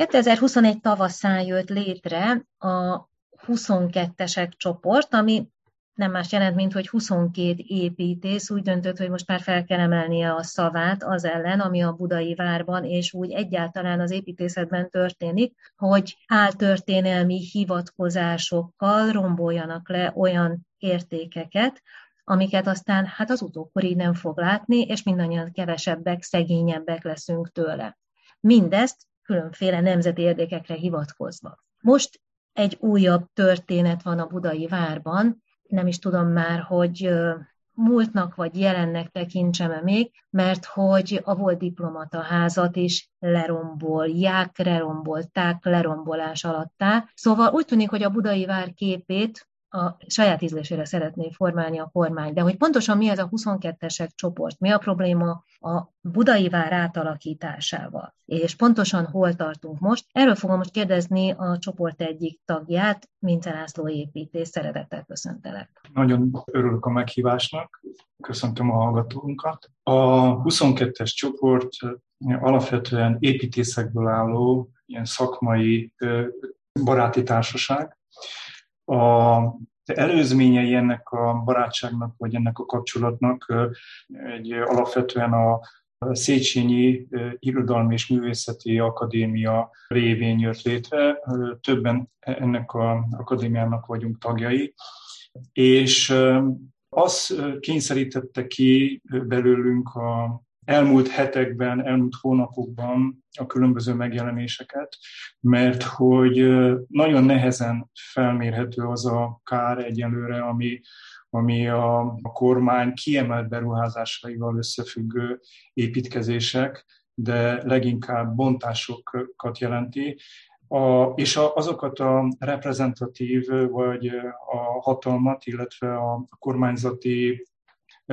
2021 tavaszán jött létre a 22-esek csoport, ami nem más jelent, mint hogy 22 építész úgy döntött, hogy most már fel kell emelnie a szavát az ellen, ami a budai várban és úgy egyáltalán az építészetben történik, hogy áltörténelmi hivatkozásokkal romboljanak le olyan értékeket, amiket aztán hát az utókor nem fog látni, és mindannyian kevesebbek, szegényebbek leszünk tőle. Mindezt különféle nemzeti érdekekre hivatkozva. Most egy újabb történet van a budai várban, nem is tudom már, hogy múltnak vagy jelennek tekintsem-e még, mert hogy a volt diplomata házat is lerombolják, lerombolták, lerombolás alattá. Szóval úgy tűnik, hogy a budai vár képét a saját ízlésére szeretné formálni a kormány. De hogy pontosan mi ez a 22-esek csoport, mi a probléma a budai vár átalakításával, és pontosan hol tartunk most, erről fogom most kérdezni a csoport egyik tagját, Mince László építés. Szeretettel köszöntelek. Nagyon örülök a meghívásnak, köszöntöm a hallgatónkat. A 22-es csoport alapvetően építészekből álló ilyen szakmai baráti társaság, a előzményei ennek a barátságnak, vagy ennek a kapcsolatnak egy alapvetően a Széchenyi Irodalmi és Művészeti Akadémia révén jött létre. Többen ennek az akadémiának vagyunk tagjai, és az kényszerítette ki belőlünk a elmúlt hetekben, elmúlt hónapokban a különböző megjelenéseket, mert hogy nagyon nehezen felmérhető az a kár egyelőre, ami, ami a, a kormány kiemelt beruházásaival összefüggő építkezések, de leginkább bontásokat jelenti, a, és a, azokat a reprezentatív vagy a hatalmat, illetve a kormányzati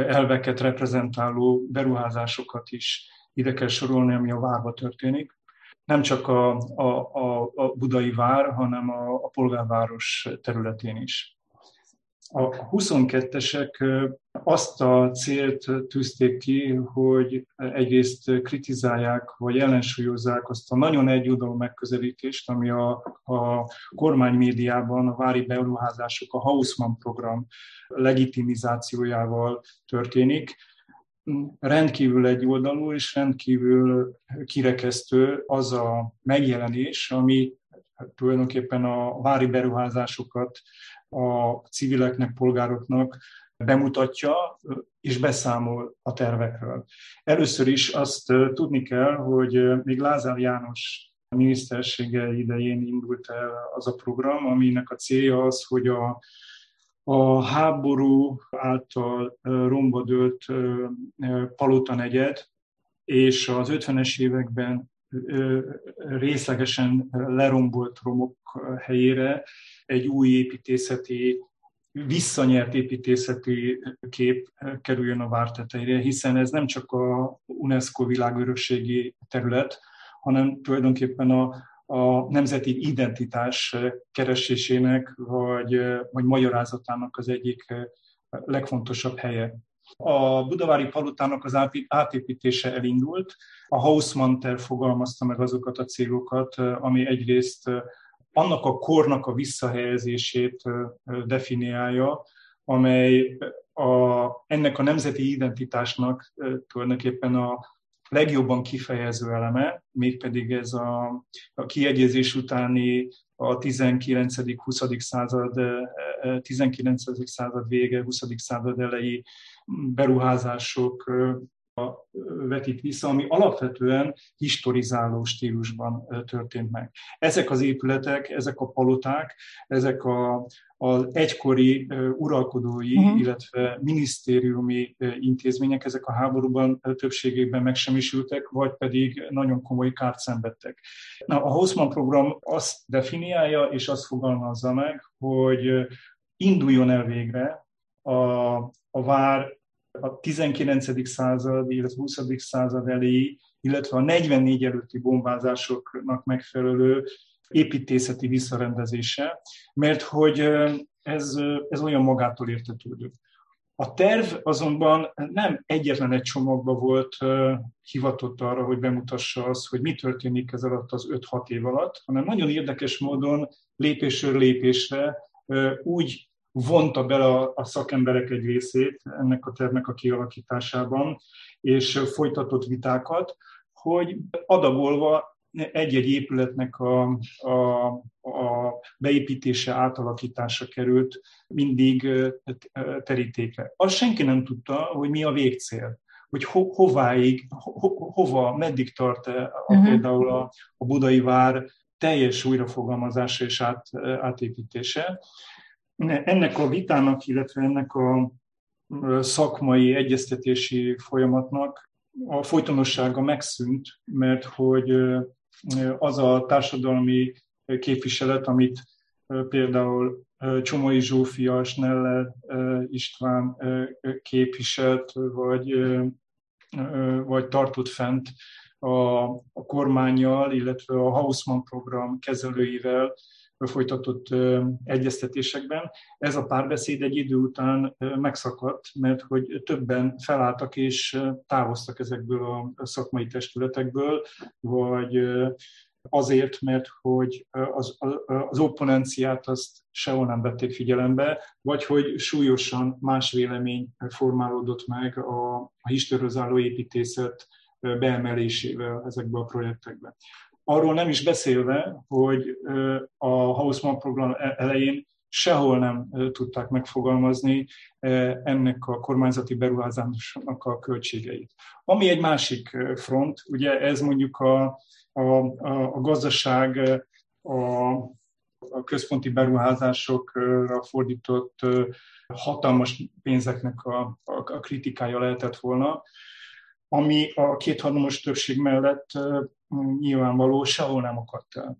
elveket reprezentáló beruházásokat is ide kell sorolni, ami a várba történik. Nem csak a, a, a, a budai vár, hanem a, a polgárváros területén is. A 22-esek azt a célt tűzték ki, hogy egyrészt kritizálják, vagy ellensúlyozzák azt a nagyon egyoldalú megközelítést, ami a, a kormánymédiában a vári beruházások, a Hausmann program legitimizációjával történik. Rendkívül egyoldalú és rendkívül kirekesztő az a megjelenés, ami tulajdonképpen a vári beruházásokat a civileknek, polgároknak bemutatja és beszámol a tervekről. Először is azt tudni kell, hogy még Lázár János minisztersége idején indult el az a program, aminek a célja az, hogy a, a háború által romba dőlt Palota negyed, és az 50-es években részlegesen lerombolt romok helyére egy új építészeti, visszanyert építészeti kép kerüljön a vár tetejére, hiszen ez nem csak a UNESCO világörökségi terület, hanem tulajdonképpen a, a nemzeti identitás keresésének vagy, vagy magyarázatának az egyik legfontosabb helye. A budavári palotának az átépítése elindult. A Hausmann terv fogalmazta meg azokat a célokat, ami egyrészt annak a kornak a visszahelyezését definiálja, amely a, ennek a nemzeti identitásnak tulajdonképpen a legjobban kifejező eleme, mégpedig ez a, a kiegyezés utáni a 19.-20. század, 19. század vége, 20. század elejé beruházások vetít vissza, ami alapvetően historizáló stílusban történt meg. Ezek az épületek, ezek a paloták, ezek a, az egykori uralkodói, uh-huh. illetve minisztériumi intézmények, ezek a háborúban többségében megsemmisültek, vagy pedig nagyon komoly kárt szenvedtek. Na, a Haussmann program azt definiálja, és azt fogalmazza meg, hogy induljon el végre a, a vár a 19. század, illetve 20. század elejé, illetve a 44 előtti bombázásoknak megfelelő építészeti visszarendezése, mert hogy ez, ez olyan magától értetődő. A terv azonban nem egyetlen egy csomagba volt hivatott arra, hogy bemutassa azt, hogy mi történik ez alatt az 5-6 év alatt, hanem nagyon érdekes módon lépésről lépésre úgy vonta bele a, a szakemberek egy részét ennek a tervnek a kialakításában, és folytatott vitákat, hogy adagolva egy-egy épületnek a, a, a beépítése, átalakítása került mindig terítékre. Azt senki nem tudta, hogy mi a végcél hogy ho, hováig, ho, hova, meddig tart a, uh-huh. például a, a budai vár teljes újrafogalmazása és át, átépítése. Ennek a vitának, illetve ennek a szakmai egyeztetési folyamatnak a folytonossága megszűnt, mert hogy az a társadalmi képviselet, amit például Csomai Zsófia, Sneller István képviselt, vagy, vagy tartott fent a, a kormányjal, illetve a Hausmann program kezelőivel folytatott egyeztetésekben. Ez a párbeszéd egy idő után megszakadt, mert hogy többen felálltak és távoztak ezekből a szakmai testületekből, vagy azért, mert hogy az, az opponenciát azt sehol nem vették figyelembe, vagy hogy súlyosan más vélemény formálódott meg a, a historozáló építészet beemelésével ezekbe a projektekbe. Arról nem is beszélve, hogy Hausmann program e-, elején sehol nem tudták megfogalmazni ennek a kormányzati beruházásnak a költségeit. Ami egy másik front, ugye ez mondjuk a, a, a, gazdaság, a, a központi beruházásokra fordított hatalmas pénzeknek a, a, a kritikája lehetett volna, ami a kétharmados többség mellett nyilvánvaló sehol nem akadt el.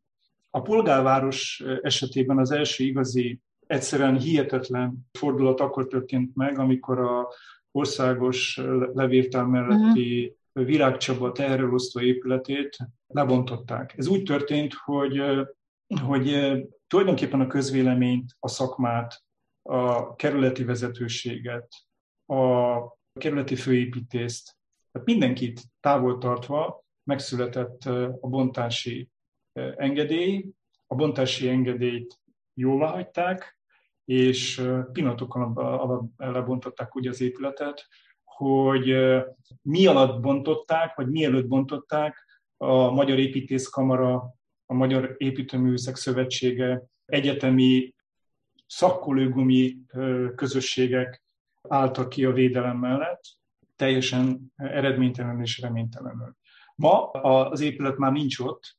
A polgárváros esetében az első igazi, egyszerűen hihetetlen fordulat akkor történt meg, amikor a országos levéltár melletti uh-huh. virágcsaba teherelosztó épületét lebontották. Ez úgy történt, hogy, hogy tulajdonképpen a közvéleményt, a szakmát, a kerületi vezetőséget, a kerületi főépítést, tehát mindenkit távol tartva megszületett a bontási engedély, a bontási engedélyt jóvá hagyták, és pillanatokkal alatt lebontották úgy az épületet, hogy mi alatt bontották, vagy mielőtt bontották, a Magyar Építészkamara, a Magyar Építőművészek Szövetsége, egyetemi szakkolőgumi közösségek álltak ki a védelem mellett, teljesen eredménytelenül és reménytelenül. Ma az épület már nincs ott,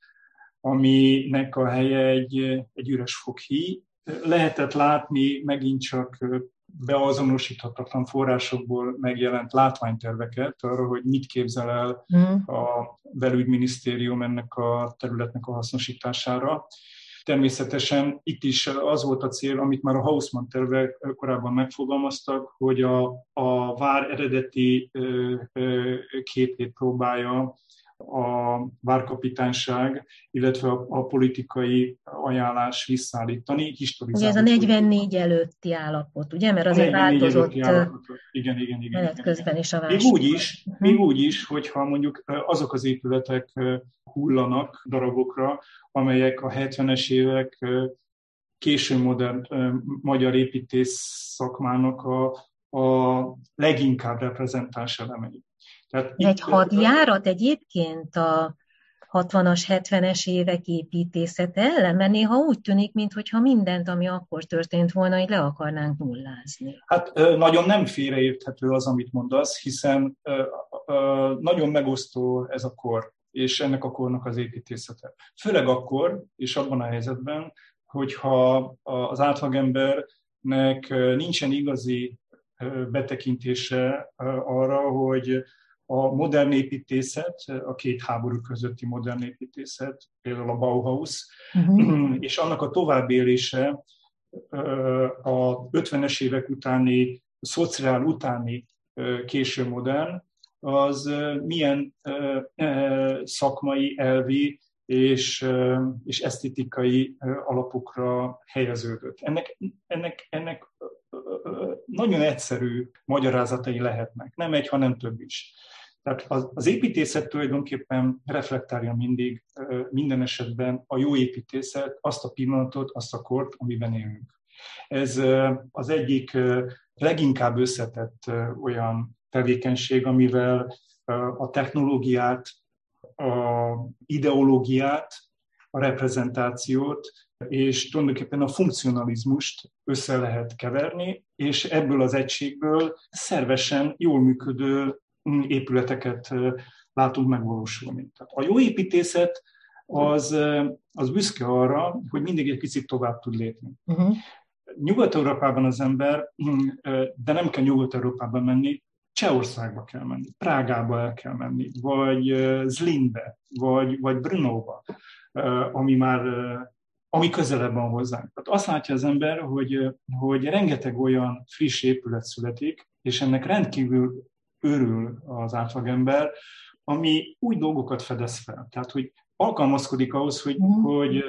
aminek a helye egy, egy üres foghíj. Lehetett látni megint csak beazonosíthatatlan forrásokból megjelent látványterveket arra, hogy mit képzel el mm. a belügyminisztérium ennek a területnek a hasznosítására. Természetesen itt is az volt a cél, amit már a Hausmann terve korábban megfogalmaztak, hogy a, a vár eredeti képét próbálja a várkapitányság, illetve a, a politikai ajánlás visszaállítani, historizálni. Ugye ez a 44 előtti állapot, ugye? Mert azért változott igen, igen, igen, igen, közben is a válság. Még úgy is, uh-huh. még úgy is, hogyha mondjuk azok az épületek hullanak darabokra, amelyek a 70-es évek késő modern magyar építész szakmának a, a leginkább reprezentáns elemei. Tehát Egy itt, hadjárat egyébként a 60-as, 70-es évek építészete ellen? Mert néha úgy tűnik, mintha mindent, ami akkor történt volna, így le akarnánk nullázni. Hát nagyon nem félreérthető az, amit mondasz, hiszen nagyon megosztó ez a kor, és ennek a kornak az építészete. Főleg akkor, és abban a helyzetben, hogyha az átlagembernek nincsen igazi betekintése arra, hogy a modern építészet, a két háború közötti modern építészet, például a Bauhaus, uh-huh. és annak a továbbélése a 50-es évek utáni, szociál utáni késő modern, az milyen szakmai, elvi és, és esztetikai alapokra helyeződött. Ennek, ennek, ennek nagyon egyszerű magyarázatai lehetnek, nem egy, hanem több is. Tehát az, az építészet tulajdonképpen reflektálja mindig, minden esetben a jó építészet azt a pillanatot, azt a kort, amiben élünk. Ez az egyik leginkább összetett olyan tevékenység, amivel a technológiát, a ideológiát, a reprezentációt és tulajdonképpen a funkcionalizmust össze lehet keverni, és ebből az egységből szervesen jól működő épületeket látunk megvalósulni. Tehát a jó építészet az, az büszke arra, hogy mindig egy picit tovább tud lépni. Uh-huh. Nyugat-Európában az ember, de nem kell Nyugat-Európában menni, Csehországba kell menni, Prágába el kell menni, vagy Zlindbe, vagy, vagy Brnóba, ami már ami közelebb van hozzánk. Tehát azt látja az ember, hogy, hogy rengeteg olyan friss épület születik, és ennek rendkívül örül az átlagember, ami új dolgokat fedez fel. Tehát, hogy alkalmazkodik ahhoz, hogy, mm. hogy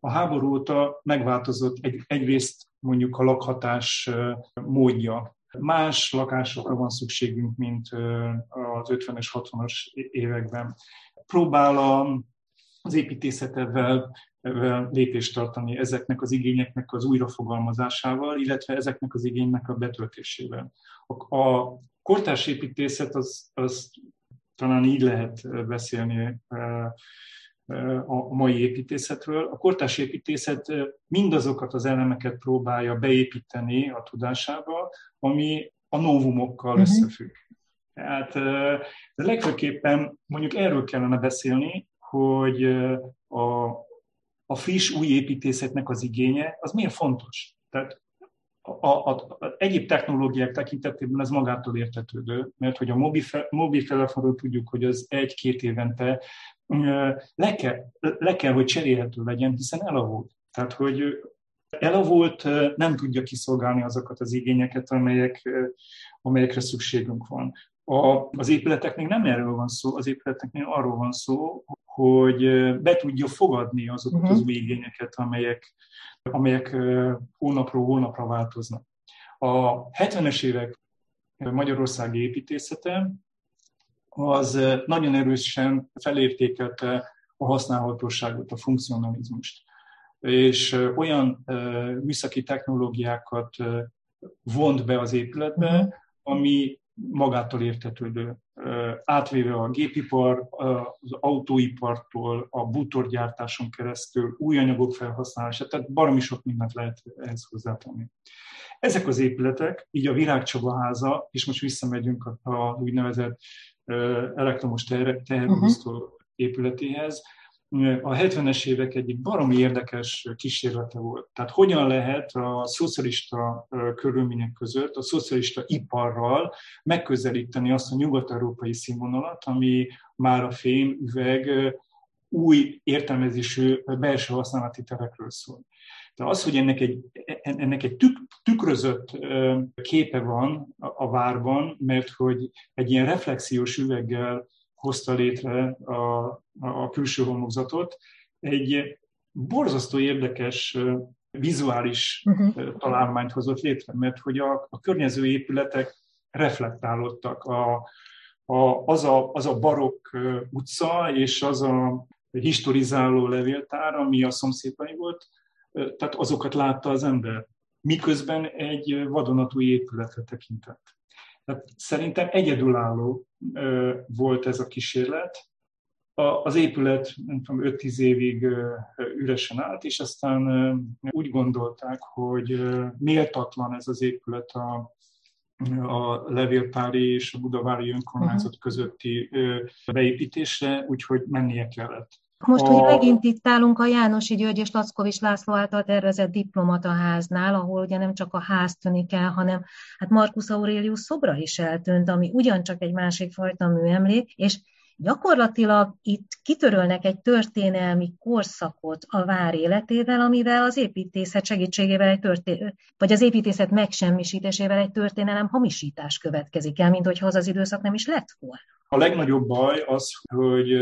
a háború óta megváltozott egy, egyrészt mondjuk a lakhatás módja. Más lakásokra van szükségünk, mint az 50-es, 60-as években. Próbál a, az építészetedvel lépést tartani ezeknek az igényeknek az újrafogalmazásával, illetve ezeknek az igénynek a betöltésével. A, a kortárs építészet az, az talán így lehet beszélni a mai építészetről. A kortárs építészet mindazokat az elemeket próbálja beépíteni a tudásába, ami a novumokkal uh-huh. összefügg. Tehát de legfőképpen mondjuk erről kellene beszélni, hogy a, a friss új építészetnek az igénye, az miért fontos? Tehát a, a, a egyéb technológiák tekintetében ez magától értetődő, mert hogy a mobiltelefonról tudjuk, hogy az egy-két évente le kell, le kell, hogy cserélhető legyen, hiszen elavult. Tehát, hogy elavult, nem tudja kiszolgálni azokat az igényeket, amelyek, amelyekre szükségünk van. A, az épületeknek nem erről van szó, az épületeknél arról van szó, hogy be tudja fogadni azokat uh-huh. az új igényeket, amelyek, amelyek hónapról hónapra változnak. A 70-es évek magyarországi építészete az nagyon erősen felértékelte a használhatóságot, a funkcionalizmust. És olyan műszaki technológiákat vont be az épületbe, uh-huh. ami magától értetődő, átvéve a gépipar, az autóipartól, a bútorgyártáson keresztül, új anyagok felhasználása, tehát baromi sok mindent lehet ehhez hozzátenni. Ezek az épületek, így a Virágcsaba háza, és most visszamegyünk a, a úgynevezett elektromos teherhoztó uh-huh. épületéhez, a 70-es évek egyik baromi érdekes kísérlete volt. Tehát hogyan lehet a szocialista körülmények között, a szocialista iparral megközelíteni azt a nyugat-európai színvonalat, ami már a fém, üveg, új értelmezésű belső használati terekről szól. De az, hogy ennek egy, ennek egy tük, tükrözött képe van a várban, mert hogy egy ilyen reflexiós üveggel hozta létre a, a külső homlokzatot. Egy borzasztó érdekes vizuális uh-huh. találmányt hozott létre, mert hogy a, a környező épületek reflektálódtak. A, a, az, a, az a barokk utca és az a historizáló levéltár, ami a szomszédai volt, tehát azokat látta az ember, miközben egy vadonatúj épületre tekintett. Tehát szerintem egyedülálló volt ez a kísérlet. Az épület, nem tudom, 5-10 évig üresen állt, és aztán úgy gondolták, hogy méltatlan ez az épület a, a levéltári és a budavári önkormányzat mhm. közötti beépítésre, úgyhogy mennie kellett. Most, a... hogy megint itt állunk a Jánosi György és Lackovics László által tervezett diplomataháznál, ahol ugye nem csak a ház tűnik el, hanem hát Marcus Aurelius szobra is eltűnt, ami ugyancsak egy másik fajta műemlék, és Gyakorlatilag itt kitörölnek egy történelmi korszakot a vár életével, amivel az építészet segítségével egy történet, vagy az építészet megsemmisítésével egy történelem hamisítás következik el, mint hogyha az az időszak nem is lett volna. A legnagyobb baj az, hogy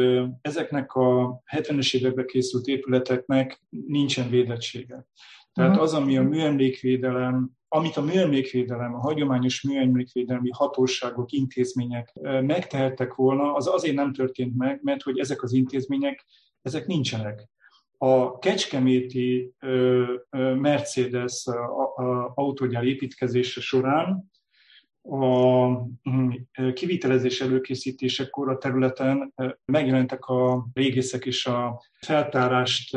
ezeknek a 70-es években készült épületeknek nincsen védettsége. Tehát az, ami a műemlékvédelem, amit a műemlékvédelem, a hagyományos műemlékvédelmi hatóságok, intézmények megtehettek volna, az azért nem történt meg, mert hogy ezek az intézmények, ezek nincsenek. A kecskeméti Mercedes autógyár építkezése során a mm, kivitelezés előkészítésekor a területen megjelentek a régészek és a feltárást,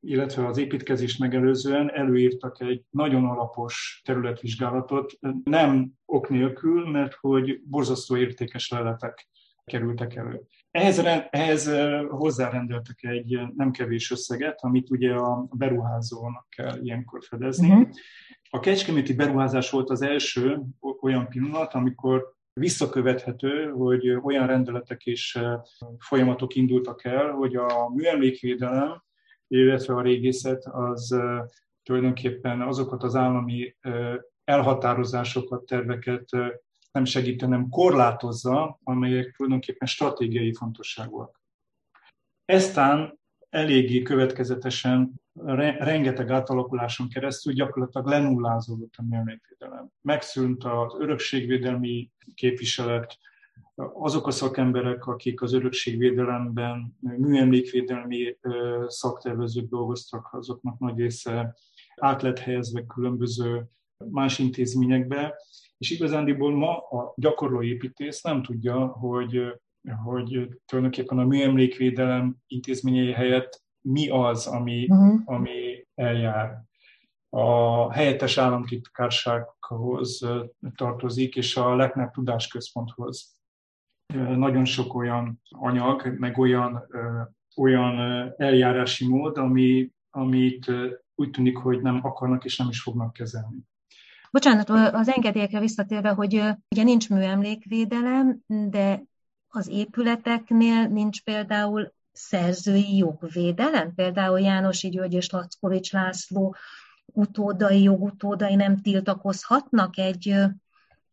illetve az építkezést megelőzően előírtak egy nagyon alapos területvizsgálatot, nem ok nélkül, mert hogy borzasztó értékes leletek kerültek elő. Ehhez, ehhez hozzárendeltek egy nem kevés összeget, amit ugye a beruházónak kell ilyenkor fedezni. Uh-huh. A kecskeméti beruházás volt az első olyan pillanat, amikor visszakövethető, hogy olyan rendeletek és folyamatok indultak el, hogy a műemlékvédelem, illetve a régészet az tulajdonképpen azokat az állami elhatározásokat, terveket nem segít, hanem korlátozza, amelyek tulajdonképpen stratégiai fontosságúak. Eztán eléggé következetesen rengeteg átalakuláson keresztül gyakorlatilag lenullázódott a műemlékvédelem. Megszűnt az örökségvédelmi képviselet, azok a szakemberek, akik az örökségvédelemben műemlékvédelmi szaktervezők dolgoztak, azoknak nagy része át lett helyezve különböző más intézményekbe, és igazándiból ma a gyakorló építész nem tudja, hogy, hogy tulajdonképpen a műemlékvédelem intézményei helyett mi az, ami, uh-huh. ami eljár. A helyettes államtitkársághoz tartozik, és a Lechner Tudásközponthoz. Nagyon sok olyan anyag, meg olyan, olyan eljárási mód, ami, amit úgy tűnik, hogy nem akarnak és nem is fognak kezelni. Bocsánat, az engedélyekre visszatérve, hogy ugye nincs műemlékvédelem, de az épületeknél nincs például szerzői jogvédelem, például Jánosi György és Lackovics László utódai, jogutódai nem tiltakozhatnak egy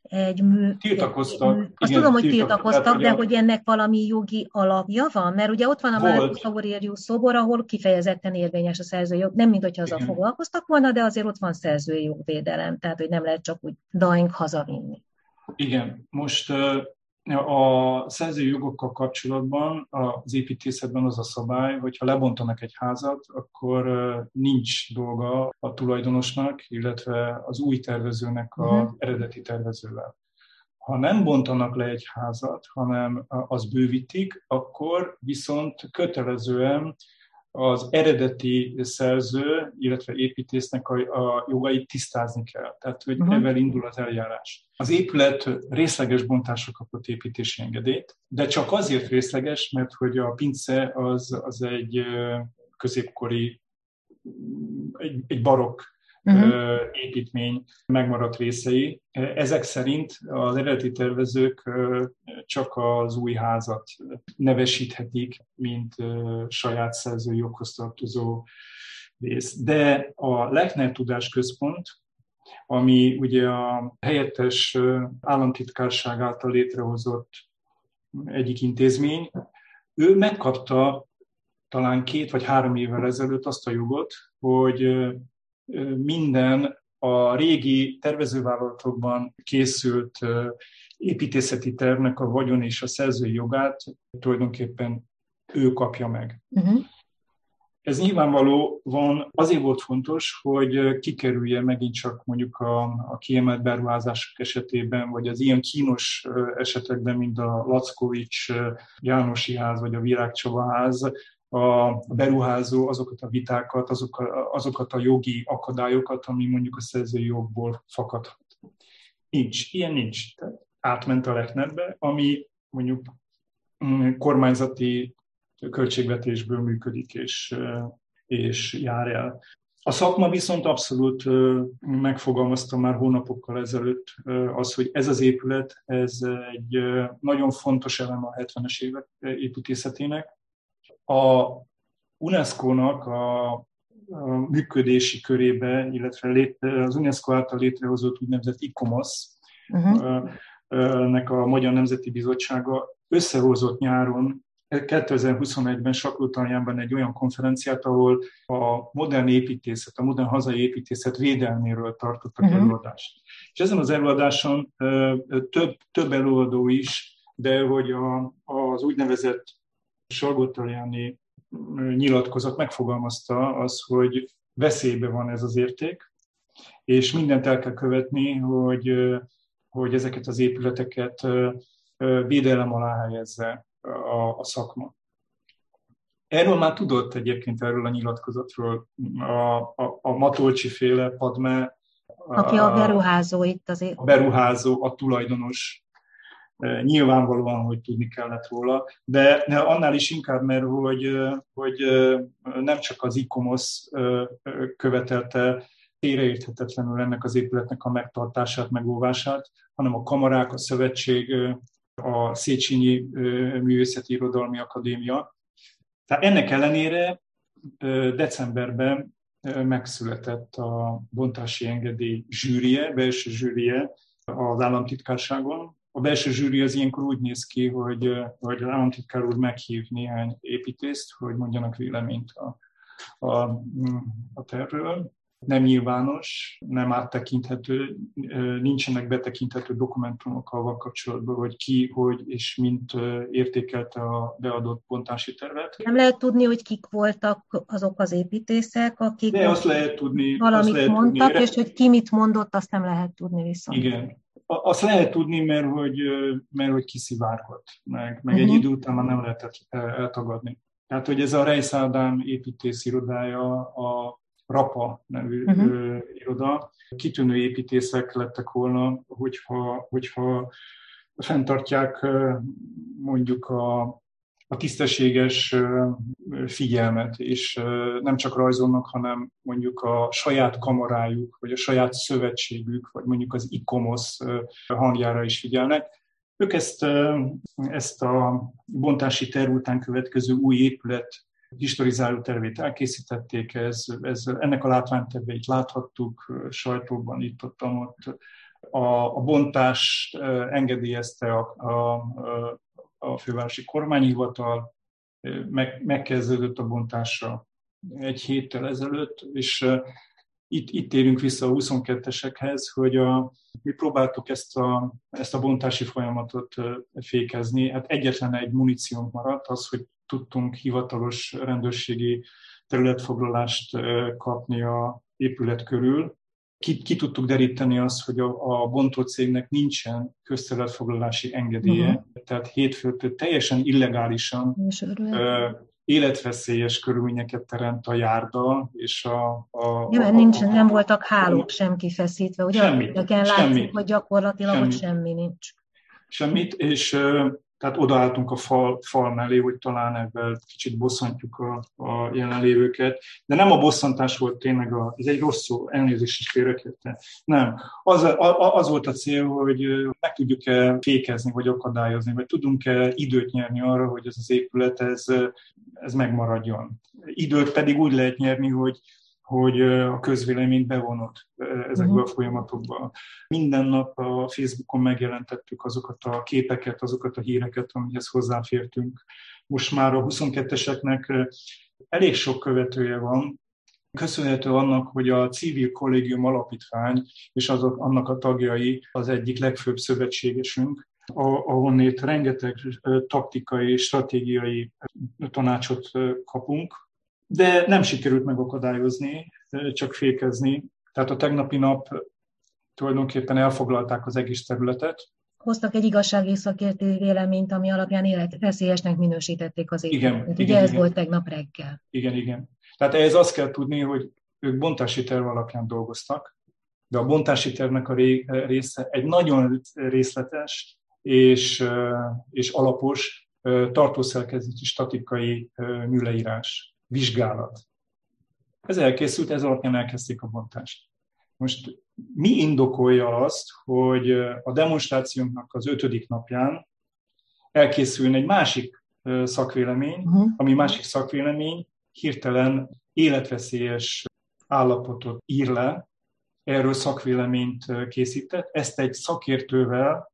egy mű... Tiltakoztak. Azt igen, tudom, hogy tiltakoztak, tehát, de hogy ennek valami jogi alapja van? Mert ugye ott van a Márkusz Aurelius szobor, ahol kifejezetten érvényes a szerzői jog. Nem, mint hogyha azzal igen. foglalkoztak volna, de azért ott van szerzői jogvédelem, tehát hogy nem lehet csak úgy daink hazavinni. Igen, most a szerzői jogokkal kapcsolatban az építészetben az a szabály, hogy ha lebontanak egy házat, akkor nincs dolga a tulajdonosnak, illetve az új tervezőnek az uh-huh. eredeti tervezővel. Ha nem bontanak le egy házat, hanem az bővítik, akkor viszont kötelezően az eredeti szerző, illetve építésznek a, a jogait tisztázni kell. Tehát, hogy uh-huh. ebben indul az eljárás. Az épület részleges bontásra kapott építési engedélyt, de csak azért részleges, mert hogy a pince az, az egy középkori, egy, egy barokk uh-huh. építmény megmaradt részei. Ezek szerint az eredeti tervezők csak az új házat nevesíthetik, mint saját szerző joghoz tartozó rész. De a Lechner Tudás Központ, ami ugye a helyettes államtitkárság által létrehozott egyik intézmény, ő megkapta talán két vagy három évvel ezelőtt azt a jogot, hogy minden a régi tervezővállalatokban készült építészeti tervnek a vagyon és a szerzői jogát tulajdonképpen ő kapja meg. Uh-huh. Ez nyilvánvaló van, azért volt fontos, hogy kikerülje megint csak mondjuk a, a kiemelt beruházások esetében, vagy az ilyen kínos esetekben, mint a Lackovics Jánosi ház, vagy a Virágcsova ház, a beruházó azokat a vitákat, azok a, azokat a jogi akadályokat, ami mondjuk a szerzői jogból fakadhat. Nincs, ilyen nincs. Tehát átment a Lechnerbe, ami mondjuk mm, kormányzati költségvetésből működik és, és jár el. A szakma viszont abszolút megfogalmazta már hónapokkal ezelőtt az, hogy ez az épület, ez egy nagyon fontos elem a 70-es évek építészetének, a UNESCO-nak a, a működési körébe, illetve az UNESCO által létrehozott úgynevezett ICOMOS, uh-huh. nek a Magyar Nemzeti Bizottsága összehozott nyáron 2021-ben Saklótaljánban egy olyan konferenciát, ahol a modern építészet, a modern hazai építészet védelméről tartottak uh-huh. előadást. És ezen az előadáson több, több előadó is, de hogy a, az úgynevezett Salgótarjáni nyilatkozat megfogalmazta az, hogy veszélybe van ez az érték, és mindent el kell követni, hogy, hogy ezeket az épületeket védelem alá helyezze a, a szakma. Erről már tudott egyébként erről a nyilatkozatról a, a, a Matolcsi féle Padme. Aki a beruházó itt azért. A beruházó, a tulajdonos. Nyilvánvalóan, hogy tudni kellett róla, de annál is inkább, mert hogy, hogy nem csak az ICOMOS követelte félreérthetetlenül ennek az épületnek a megtartását, megóvását, hanem a kamarák, a szövetség, a Széchenyi Művészeti Irodalmi Akadémia. Tehát ennek ellenére decemberben megszületett a bontási engedély zsűrie, belső zsűrie az államtitkárságon. A belső zsűri az ilyenkor úgy néz ki, hogy, hogy az államtitkár úr meghív néhány építészt, hogy mondjanak véleményt a, a, a tervről nem nyilvános, nem áttekinthető, nincsenek betekinthető dokumentumok avval kapcsolatban, hogy ki, hogy és mint értékelte a beadott bontási tervet. Nem lehet tudni, hogy kik voltak azok az építészek, akik De azt lehet tudni, valamit azt lehet mondtak, tudni. és hogy ki mit mondott, azt nem lehet tudni viszont. Igen. Azt lehet tudni, mert hogy, mert hogy kiszivárgott, meg, meg uh-huh. egy Mhm. idő után már nem lehetett eltagadni. Tehát, hogy ez a Reis Ádám építészirodája a Rapa nevű uh-huh. iroda. Kitűnő építészek lettek volna, hogyha, hogyha fenntartják mondjuk a, a tisztességes figyelmet, és nem csak rajzolnak, hanem mondjuk a saját kamarájuk, vagy a saját szövetségük, vagy mondjuk az ICOMOS hangjára is figyelnek. Ők ezt, ezt a bontási terv után következő új épület historizáló tervét elkészítették, ez, ez, ennek a látványterveit láthattuk sajtóban, itt ott, ott. A, a bontást engedélyezte a, a, a fővárosi kormányhivatal, meg, megkezdődött a bontásra egy héttel ezelőtt, és itt, itt érünk vissza a 22-esekhez, hogy a, mi próbáltuk ezt a, ezt a bontási folyamatot fékezni. Hát egyetlen egy muníciónk maradt, az, hogy tudtunk hivatalos rendőrségi területfoglalást kapni a épület körül. Ki, ki tudtuk deríteni azt, hogy a, a bontó cégnek nincsen közterületfoglalási engedélye, uh-huh. tehát hétfőtől teljesen illegálisan ö, életveszélyes körülményeket teremt a járda, és a... a ja, mert nincs, nem voltak hálók sem kifeszítve, ugye? Semmi, látszik, semmi, hogy gyakorlatilag semmi. ott semmi nincs. Semmit, és tehát odaálltunk a fal, fal mellé, hogy talán ebben kicsit bosszantjuk a, a jelenlévőket. De nem a bosszantás volt tényleg, a, ez egy rossz szó, elnézést is félrekette. Nem. Az, a, az volt a cél, hogy meg tudjuk-e fékezni, vagy akadályozni, vagy tudunk-e időt nyerni arra, hogy ez az épület, ez, ez megmaradjon. Időt pedig úgy lehet nyerni, hogy hogy a közvéleményt bevonod ezekbe uh-huh. a folyamatokba. Minden nap a Facebookon megjelentettük azokat a képeket, azokat a híreket, amihez hozzáfértünk. Most már a 22-eseknek elég sok követője van, köszönhető annak, hogy a Civil Kollégium Alapítvány és azok, annak a tagjai az egyik legfőbb szövetségesünk, ahonnét rengeteg taktikai és stratégiai tanácsot kapunk, de nem sikerült megakadályozni, csak fékezni. Tehát a tegnapi nap tulajdonképpen elfoglalták az egész területet. Hoztak egy igazsági szakértői véleményt, ami alapján életveszélyesnek minősítették az épületet. Igen, Ugye igen, ez igen. volt tegnap reggel. Igen, igen. Tehát ehhez azt kell tudni, hogy ők bontási terv alapján dolgoztak, de a bontási tervnek a része egy nagyon részletes és, és alapos tartószerkezeti statikai műleírás vizsgálat. Ez elkészült, ez alapján elkezdték a bontást. Most mi indokolja azt, hogy a demonstrációnknak az ötödik napján elkészülne egy másik szakvélemény, uh-huh. ami másik szakvélemény hirtelen életveszélyes állapotot ír le, erről szakvéleményt készített, ezt egy szakértővel,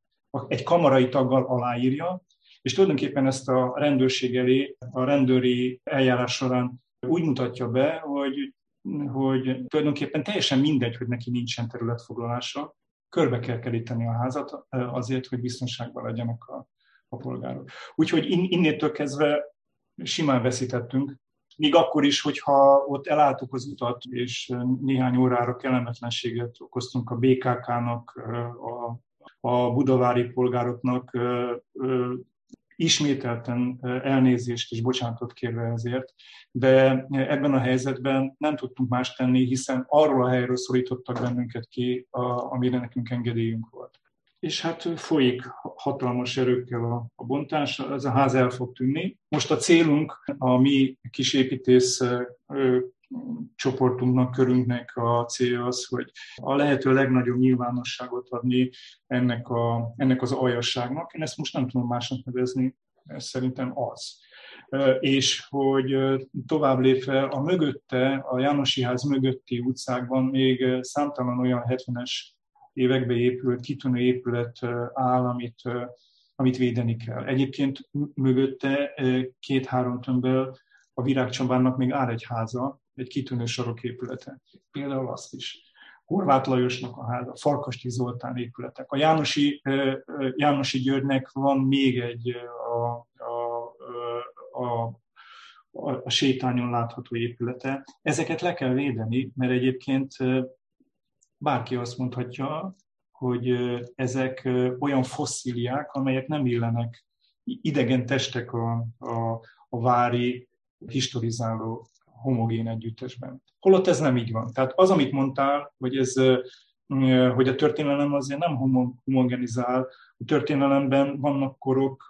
egy kamarai taggal aláírja, És tulajdonképpen ezt a rendőrség elé, a rendőri eljárás során úgy mutatja be, hogy, hogy tulajdonképpen teljesen mindegy, hogy neki nincsen területfoglalása, körbe kell keríteni a házat azért, hogy biztonságban legyenek a, a polgárok. Úgyhogy innétől kezdve simán veszítettünk, még akkor is, hogyha ott elálltuk az utat, és néhány órára kellemetlenséget okoztunk a BKK-nak, a, a budavári polgároknak, ismételten elnézést és bocsánatot kérve ezért, de ebben a helyzetben nem tudtunk más tenni, hiszen arról a helyről szorítottak bennünket ki, amire nekünk engedélyünk volt és hát folyik hatalmas erőkkel a, bontás, ez a ház el fog tűnni. Most a célunk, a mi kis csoportunknak, körünknek a célja az, hogy a lehető legnagyobb nyilvánosságot adni ennek, a, ennek az aljasságnak. Én ezt most nem tudom másnak nevezni, ez szerintem az. És hogy tovább lépve a mögötte, a Jánosi ház mögötti utcákban még számtalan olyan 70-es évekbe épült, kitűnő épület áll, amit, amit védeni kell. Egyébként mögötte két-három tömbbel a Virágcsabának még áll egy háza, egy kitűnő saroképülete. Például azt is. Horváth Lajosnak a háza, Farkasti Zoltán épületek. A Jánosi, Jánosi Györgynek van még egy a, a, a, a, a sétányon látható épülete. Ezeket le kell védeni, mert egyébként bárki azt mondhatja, hogy ezek olyan fosszíliák, amelyek nem illenek idegen testek a, a, a vári historizáló homogén együttesben. Holott ez nem így van. Tehát az, amit mondtál, hogy ez hogy a történelem azért nem homogenizál. A történelemben vannak korok,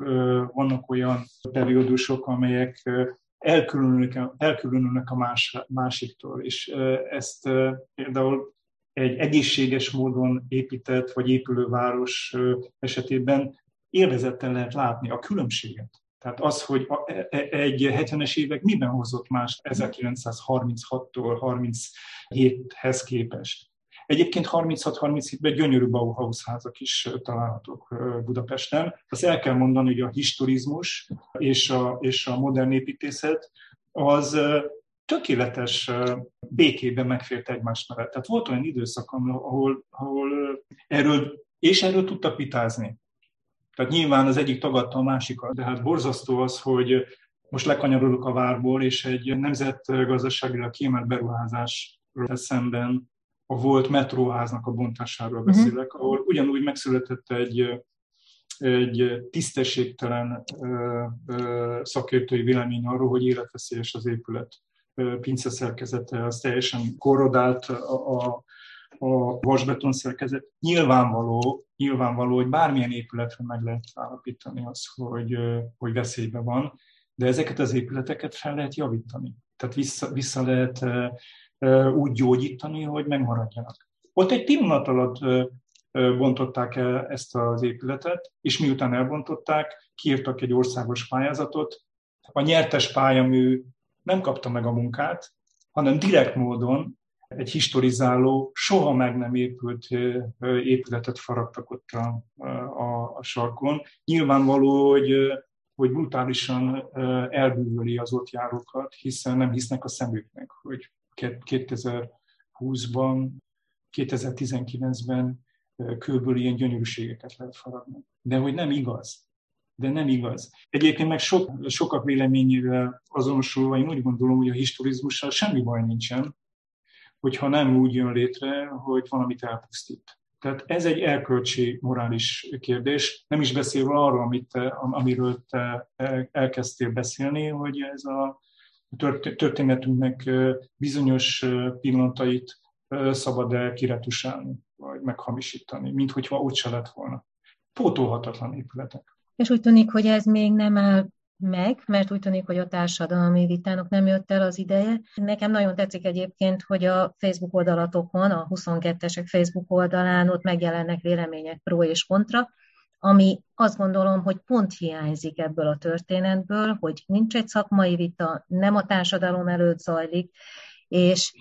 vannak olyan periódusok, amelyek elkülönülnek, elkülönülnek a más, másiktól. És ezt például egy egészséges módon épített vagy épülő város esetében élvezetten lehet látni a különbséget. Tehát az, hogy e, e, egy 70-es évek miben hozott más 1936-tól 37-hez képest. Egyébként 36-37-ben gyönyörű Bauhaus házak is találhatók Budapesten. Azt el kell mondani, hogy a historizmus és a, és a modern építészet az tökéletes békében megfért egymás mellett. Tehát volt olyan időszak, ahol, ahol erről, és erről tudtak vitázni. Tehát nyilván az egyik tagadta a másikat, de hát borzasztó az, hogy most lekanyarodok a várból, és egy nemzetgazdaságilag kiemelt beruházásról szemben a volt metróháznak a bontásáról mhm. beszélek, ahol ugyanúgy megszületett egy, egy tisztességtelen szakértői vélemény arról, hogy életveszélyes az épület pince szerkezete, az teljesen korrodált a, a, a vasbeton szerkezet. Nyilvánvaló, nyilvánvaló, hogy bármilyen épületre meg lehet állapítani az, hogy, hogy veszélyben van, de ezeket az épületeket fel lehet javítani. Tehát vissza, vissza lehet úgy gyógyítani, hogy megmaradjanak. Ott egy pillanat alatt bontották el ezt az épületet, és miután elbontották, kiírtak egy országos pályázatot. A nyertes pályamű nem kapta meg a munkát, hanem direkt módon egy historizáló, soha meg nem épült épületet faragtak ott a, a, a sarkon. Nyilvánvaló, hogy, hogy brutálisan elbűvöli az ott járókat, hiszen nem hisznek a szemüknek, hogy 2020-ban, 2019-ben kőből ilyen gyönyörűségeket lehet faragni. De hogy nem igaz de nem igaz. Egyébként meg sok, sokak véleményével azonosulva én úgy gondolom, hogy a historizmussal semmi baj nincsen, hogyha nem úgy jön létre, hogy valamit elpusztít. Tehát ez egy erkölcsi, morális kérdés, nem is beszélve arról, amit te, amiről te elkezdtél beszélni, hogy ez a történetünknek bizonyos pillanatait szabad-e kiretusálni, vagy meghamisítani, mint hogyha ott se lett volna. Pótolhatatlan épületek és úgy tűnik, hogy ez még nem áll meg, mert úgy tűnik, hogy a társadalmi vitának nem jött el az ideje. Nekem nagyon tetszik egyébként, hogy a Facebook oldalatokon, a 22-esek Facebook oldalán ott megjelennek vélemények pro és kontra, ami azt gondolom, hogy pont hiányzik ebből a történetből, hogy nincs egy szakmai vita, nem a társadalom előtt zajlik, és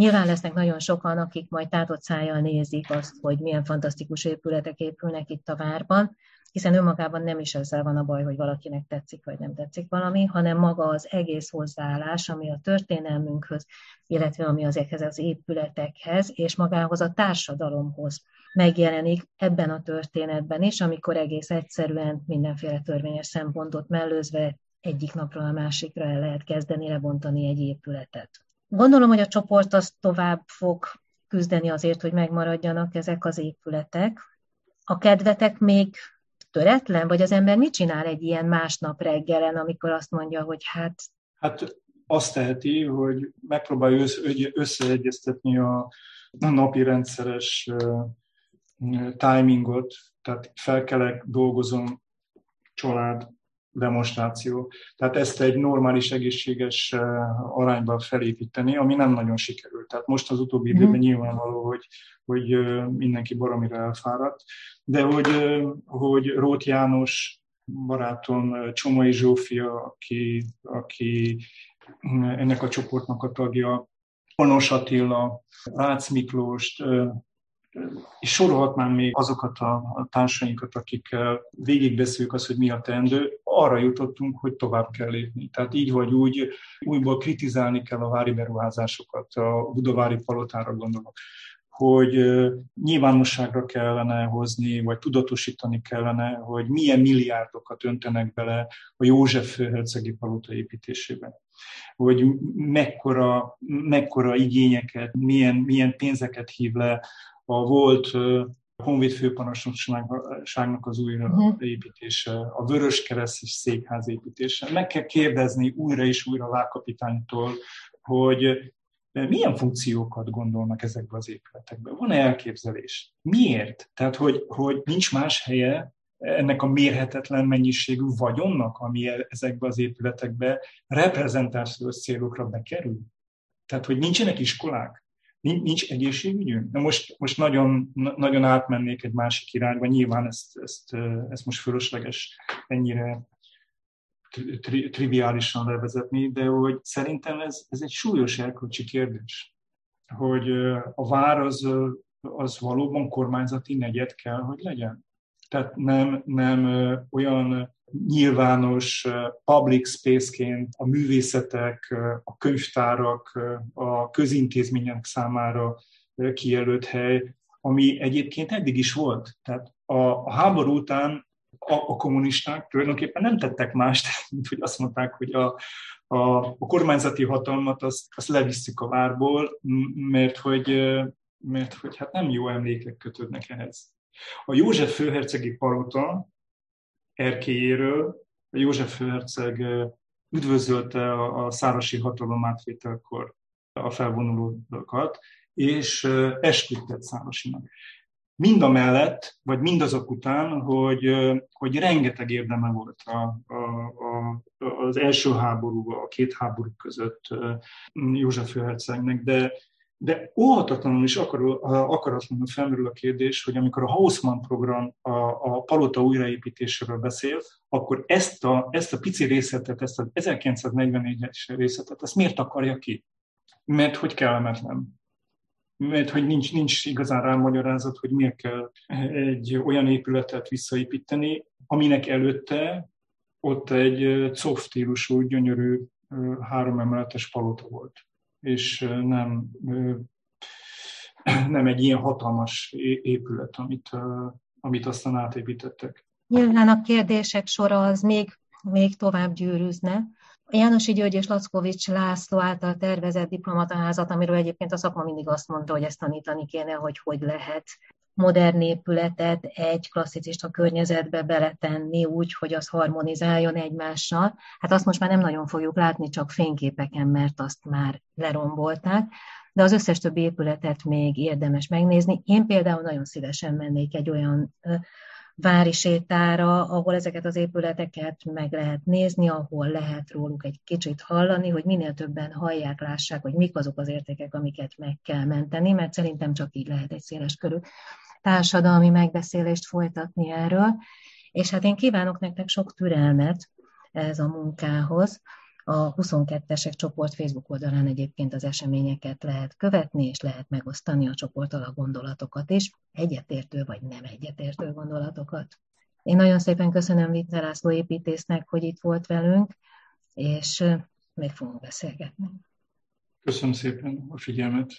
Nyilván lesznek nagyon sokan, akik majd tátott szájjal nézik azt, hogy milyen fantasztikus épületek épülnek itt a várban, hiszen önmagában nem is ezzel van a baj, hogy valakinek tetszik vagy nem tetszik valami, hanem maga az egész hozzáállás, ami a történelmünkhöz, illetve ami ezekhez az épületekhez és magához a társadalomhoz megjelenik ebben a történetben is, amikor egész egyszerűen mindenféle törvényes szempontot mellőzve egyik napról a másikra el lehet kezdeni lebontani egy épületet. Gondolom, hogy a csoport az tovább fog küzdeni azért, hogy megmaradjanak ezek az épületek. A kedvetek még töretlen, vagy az ember mit csinál egy ilyen másnap reggelen, amikor azt mondja, hogy hát... Hát azt teheti, hogy megpróbálja összeegyeztetni a napi rendszeres timingot, tehát felkelek, dolgozom, család, demonstráció. Tehát ezt egy normális, egészséges arányban felépíteni, ami nem nagyon sikerült. Tehát most az utóbbi időben mm. nyilvánvaló, hogy, hogy mindenki baromira elfáradt, de hogy, hogy Rót János barátom, Csomai Zsófia, aki, aki ennek a csoportnak a tagja, Panos Attila, Rácz Miklóst, és sorolhatnám még azokat a, a társainkat, akikkel végigbeszéljük azt, hogy mi a teendő, arra jutottunk, hogy tovább kell lépni. Tehát így vagy úgy, újból kritizálni kell a vári beruházásokat, a Budavári palotára gondolok hogy nyilvánosságra kellene hozni, vagy tudatosítani kellene, hogy milyen milliárdokat öntenek bele a József főhercegi palota építésébe. Hogy mekkora, mekkora igényeket, milyen, milyen pénzeket hív le a volt Honvéd főparancsnokságnak az újraépítése, mhm. a Vörös Keresztes székház építése. Meg kell kérdezni újra és újra a Vákapitánytól, hogy milyen funkciókat gondolnak ezekbe az épületekbe? Van-e elképzelés? Miért? Tehát, hogy, hogy nincs más helye ennek a mérhetetlen mennyiségű vagyonnak, ami e- ezekbe az épületekbe reprezentációs célokra bekerül? Tehát, hogy nincsenek iskolák, nincs egészségügyünk? Na most, most nagyon, nagyon átmennék egy másik irányba, nyilván ezt, ezt, ezt most fölösleges ennyire tri, triviálisan levezetni, de hogy szerintem ez, ez egy súlyos erkölcsi kérdés, hogy a vár az, az valóban kormányzati negyed kell, hogy legyen. Tehát nem, nem olyan nyilvános public spaceként a művészetek, a könyvtárak, a közintézmények számára kijelölt hely, ami egyébként eddig is volt. Tehát a, a háború után a, a kommunisták tulajdonképpen nem tettek mást, mint hogy azt mondták, hogy a, a, a kormányzati hatalmat azt, azt levisszük a várból, mert hogy, mert hogy hát nem jó emlékek kötődnek ehhez. A József főhercegi palota erkélyéről József főherceg üdvözölte a, a szárasi hatalom átvételkor a felvonulókat, és esküdtett Szárasinak. Mind a mellett, vagy mindazok után, hogy, hogy rengeteg érdeme volt a, a, a, az első háború, a két háború között József főhercegnek, de de óhatatlanul is akar, akaratlanul felmerül a kérdés, hogy amikor a Hausmann program a, a palota újraépítéséről beszél, akkor ezt a, ezt a pici részletet, ezt az 1944-es részletet, ezt miért akarja ki? Mert hogy kellemetlen. Mert hogy nincs, nincs igazán rá magyarázat, hogy miért kell egy olyan épületet visszaépíteni, aminek előtte ott egy cof gyönyörű háromemeletes palota volt és nem, nem egy ilyen hatalmas épület, amit, amit aztán átépítettek. Nyilván a kérdések sora az még, még tovább gyűrűzne. A Jánosi György és Lackovics László által tervezett diplomataházat, amiről egyébként a szakma mindig azt mondta, hogy ezt tanítani kéne, hogy hogy lehet modern épületet egy klasszicista környezetbe beletenni úgy, hogy az harmonizáljon egymással. Hát azt most már nem nagyon fogjuk látni, csak fényképeken, mert azt már lerombolták, de az összes többi épületet még érdemes megnézni. Én például nagyon szívesen mennék egy olyan vári sétára, ahol ezeket az épületeket meg lehet nézni, ahol lehet róluk egy kicsit hallani, hogy minél többen hallják, lássák, hogy mik azok az értékek, amiket meg kell menteni, mert szerintem csak így lehet egy széles körű társadalmi megbeszélést folytatni erről. És hát én kívánok nektek sok türelmet ez a munkához. A 22-esek csoport Facebook oldalán egyébként az eseményeket lehet követni, és lehet megosztani a csoport a gondolatokat is, egyetértő vagy nem egyetértő gondolatokat. Én nagyon szépen köszönöm Vitte László építésznek, hogy itt volt velünk, és még fogunk beszélgetni. Köszönöm szépen a figyelmet.